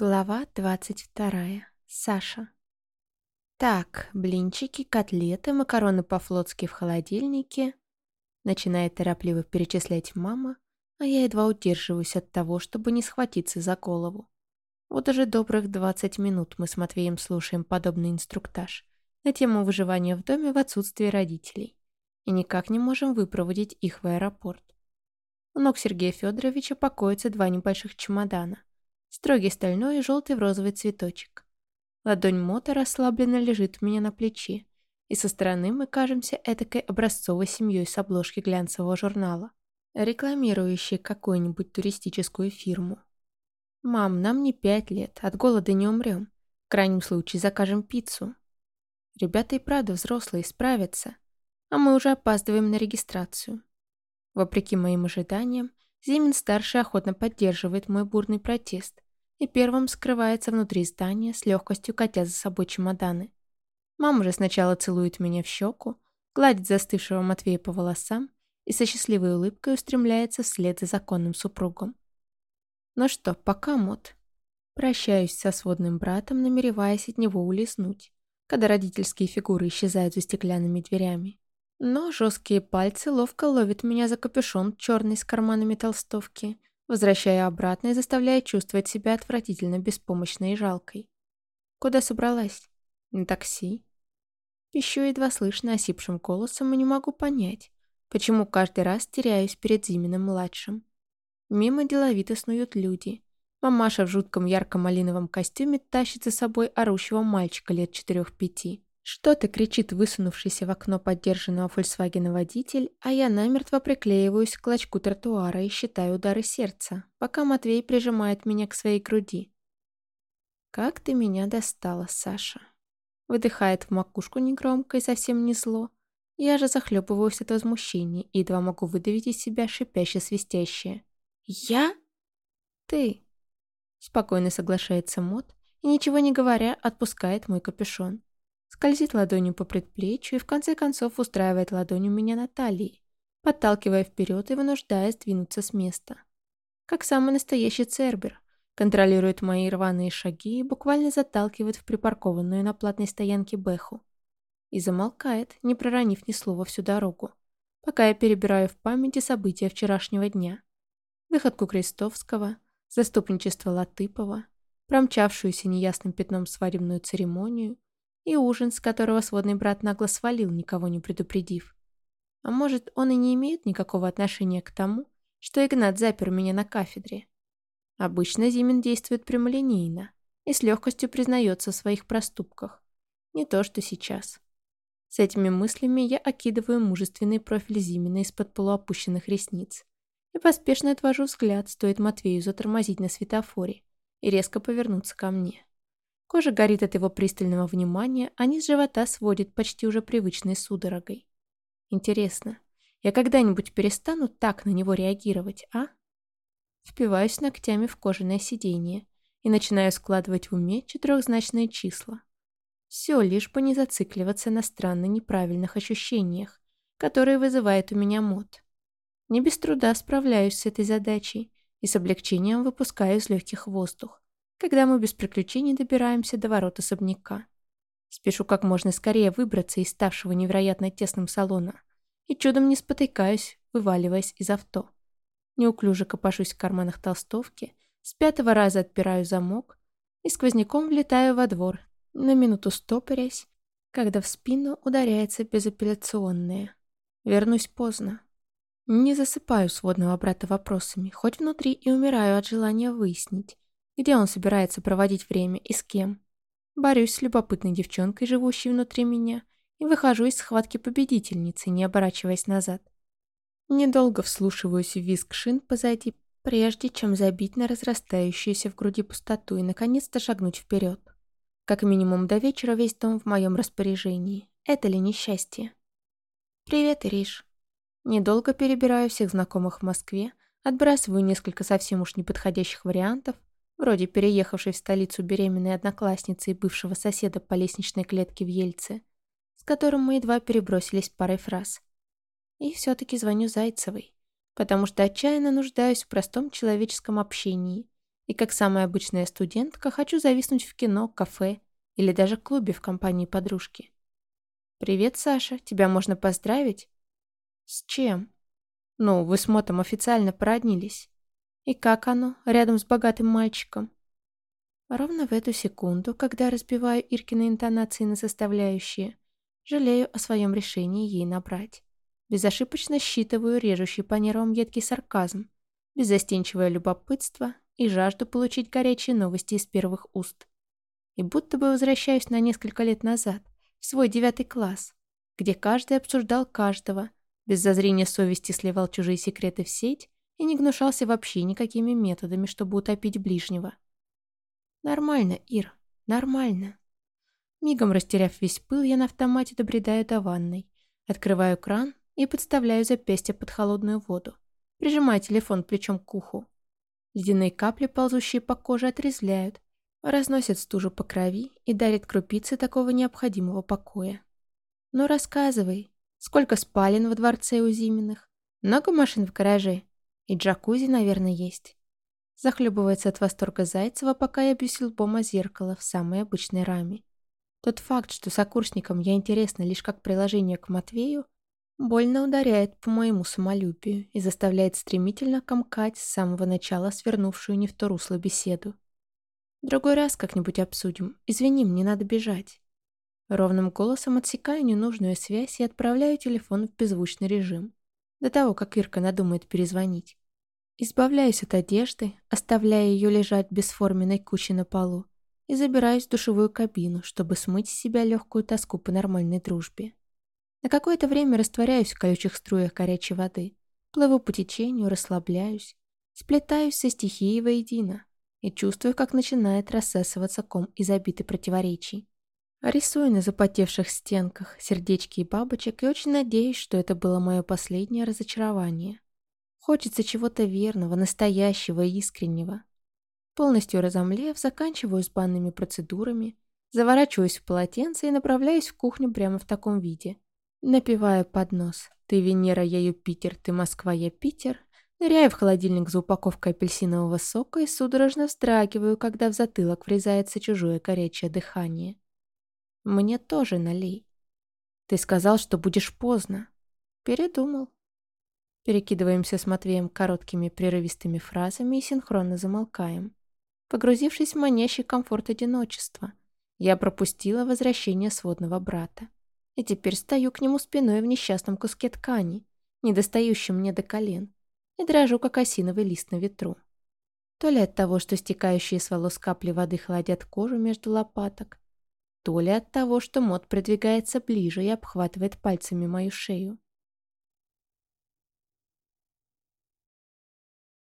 Глава 22. Саша. Так, блинчики, котлеты, макароны по-флотски в холодильнике. Начинает торопливо перечислять мама, а я едва удерживаюсь от того, чтобы не схватиться за голову. Вот уже добрых 20 минут мы с Матвеем слушаем подобный инструктаж на тему выживания в доме в отсутствие родителей и никак не можем выпроводить их в аэропорт. У ног Сергея Федоровича покоятся два небольших чемодана Строгий стальной и желтый в розовый цветочек. Ладонь Мота расслабленно лежит у меня на плече, и со стороны мы кажемся этакой образцовой семьей с обложки глянцевого журнала, рекламирующей какую-нибудь туристическую фирму. «Мам, нам не пять лет, от голода не умрем. В крайнем случае закажем пиццу». Ребята и правда взрослые, справятся, а мы уже опаздываем на регистрацию. Вопреки моим ожиданиям, Зимин-старший охотно поддерживает мой бурный протест и первым скрывается внутри здания, с легкостью катя за собой чемоданы. Мама же сначала целует меня в щеку, гладит застывшего Матвея по волосам и со счастливой улыбкой устремляется вслед за законным супругом. Ну что, пока, Мот. Прощаюсь со сводным братом, намереваясь от него улизнуть, когда родительские фигуры исчезают за стеклянными дверями. Но жесткие пальцы ловко ловят меня за капюшон черный с карманами толстовки, возвращая обратно и заставляя чувствовать себя отвратительно беспомощной и жалкой. Куда собралась? На такси? Пищу едва слышно осипшим голосом и не могу понять, почему каждый раз теряюсь перед Зиминым-младшим. Мимо деловито снуют люди. Мамаша в жутком ярко-малиновом костюме тащит за собой орущего мальчика лет четырех-пяти. Что-то кричит высунувшийся в окно поддержанного Фольксвагена водитель, а я намертво приклеиваюсь к клочку тротуара и считаю удары сердца, пока Матвей прижимает меня к своей груди. «Как ты меня достала, Саша!» Выдыхает в макушку негромко и совсем не зло. Я же захлебываюсь от возмущения и едва могу выдавить из себя шипяще-свистящее. «Я?» «Ты!» Спокойно соглашается Мот и, ничего не говоря, отпускает мой капюшон. Скользит ладонью по предплечью и в конце концов устраивает ладонью меня на талии, подталкивая вперед и вынуждая сдвинуться с места. Как самый настоящий цербер, контролирует мои рваные шаги и буквально заталкивает в припаркованную на платной стоянке Бэху. И замолкает, не проронив ни слова всю дорогу, пока я перебираю в памяти события вчерашнего дня. Выходку Крестовского, заступничество Латыпова, промчавшуюся неясным пятном свадебную церемонию, и ужин, с которого сводный брат нагло свалил, никого не предупредив. А может, он и не имеет никакого отношения к тому, что Игнат запер меня на кафедре. Обычно Зимин действует прямолинейно и с легкостью признается в своих проступках. Не то, что сейчас. С этими мыслями я окидываю мужественный профиль Зимина из-под полуопущенных ресниц и поспешно отвожу взгляд, стоит Матвею затормозить на светофоре и резко повернуться ко мне. Кожа горит от его пристального внимания, а низ живота сводит почти уже привычной судорогой. Интересно, я когда-нибудь перестану так на него реагировать, а? Впиваюсь ногтями в кожаное сиденье и начинаю складывать в уме четырехзначные числа. Все, лишь бы не зацикливаться на странно неправильных ощущениях, которые вызывает у меня мод. Не без труда справляюсь с этой задачей и с облегчением выпускаю из легких воздух, когда мы без приключений добираемся до ворот особняка. Спешу как можно скорее выбраться из ставшего невероятно тесным салона и чудом не спотыкаюсь, вываливаясь из авто. Неуклюже копошусь в карманах толстовки, с пятого раза отпираю замок и сквозняком влетаю во двор, на минуту стопорясь, когда в спину ударяется безапелляционное. Вернусь поздно. Не засыпаю сводного брата вопросами, хоть внутри и умираю от желания выяснить, где он собирается проводить время и с кем? Борюсь с любопытной девчонкой, живущей внутри меня, и выхожу из схватки победительницы, не оборачиваясь назад. Недолго вслушиваюсь в визг шин позади, прежде чем забить на разрастающуюся в груди пустоту и наконец-то шагнуть вперед. Как минимум до вечера весь дом в моем распоряжении. Это ли несчастье? «Привет, Ириш». Недолго перебираю всех знакомых в Москве, отбрасываю несколько совсем уж неподходящих вариантов, вроде переехавшей в столицу беременной одноклассницы и бывшего соседа по лестничной клетке в Ельце, с которым мы едва перебросились парой фраз. И все-таки звоню Зайцевой, потому что отчаянно нуждаюсь в простом человеческом общении И как самая обычная студентка хочу зависнуть в кино, кафе или даже клубе в компании подружки. «Привет, Саша. Тебя можно поздравить?» «С чем?» «Ну, вы с Мотом официально породнились. И как оно, рядом с богатым мальчиком?» Ровно в эту секунду, когда разбиваю Иркины интонации на составляющие, жалею о своем решении ей набрать. Безошибочно считываю режущий по нервам едкий сарказм, беззастенчивое любопытство и жажду получить горячие новости из первых уст. И будто бы возвращаюсь на несколько лет назад – в свой девятый класс, где каждый обсуждал каждого, без зазрения совести сливал чужие секреты в сеть и не гнушался вообще никакими методами, чтобы утопить ближнего. Нормально, Ир, нормально. Мигом растеряв весь пыл, я на автомате добредаю до ванной, открываю кран и подставляю запястье под холодную воду, прижимая телефон плечом к уху. Ледяные капли, ползущие по коже, отрезвляют, разносит стужу по крови и дарит крупицы такого необходимого покоя. Ну рассказывай, сколько спален во дворце у Зиминых? Много машин в гараже? И джакузи, наверное, есть. Захлебывается от восторга Зайцева, пока я бьюсь лбом о зеркало в самой обычной раме. Тот факт, что сокурсникам я интересна лишь как приложение к Матвею, больно ударяет по моему самолюбию и заставляет стремительно комкать с самого начала свернувшую не в то русло беседу. Другой раз как-нибудь обсудим. Извини, мне надо бежать. Ровным голосом отсекаю ненужную связь и отправляю телефон в беззвучный режим. До того, как Ирка надумает перезвонить. Избавляюсь от одежды, оставляя ее лежать бесформенной кучей на полу, и забираюсь в душевую кабину, чтобы смыть с себя легкую тоску по нормальной дружбе. На какое-то время растворяюсь в колючих струях горячей воды, плыву по течению, расслабляюсь, сплетаюсь со стихией воедино, и чувствую, как начинает рассасываться ком из обиты противоречий. Рисую на запотевших стенках сердечки и бабочек и очень надеюсь, что это было мое последнее разочарование. Хочется чего-то верного, настоящего и искреннего. Полностью разомлев, заканчиваю с банными процедурами, заворачиваюсь в полотенце и направляюсь в кухню прямо в таком виде. Напиваю под нос «Ты Венера, я Юпитер, ты Москва, я Питер», Ныряю в холодильник за упаковкой апельсинового сока и судорожно встрагиваю, когда в затылок врезается чужое горячее дыхание. Мне тоже налей. Ты сказал, что будешь поздно. Передумал. Перекидываемся с Матвеем короткими прерывистыми фразами и синхронно замолкаем. Погрузившись в манящий комфорт одиночества, я пропустила возвращение сводного брата. И теперь стою к нему спиной в несчастном куске ткани, недостающем мне до колен и дрожу, как осиновый лист на ветру. То ли от того, что стекающие с волос капли воды холодят кожу между лопаток, то ли от того, что мод продвигается ближе и обхватывает пальцами мою шею.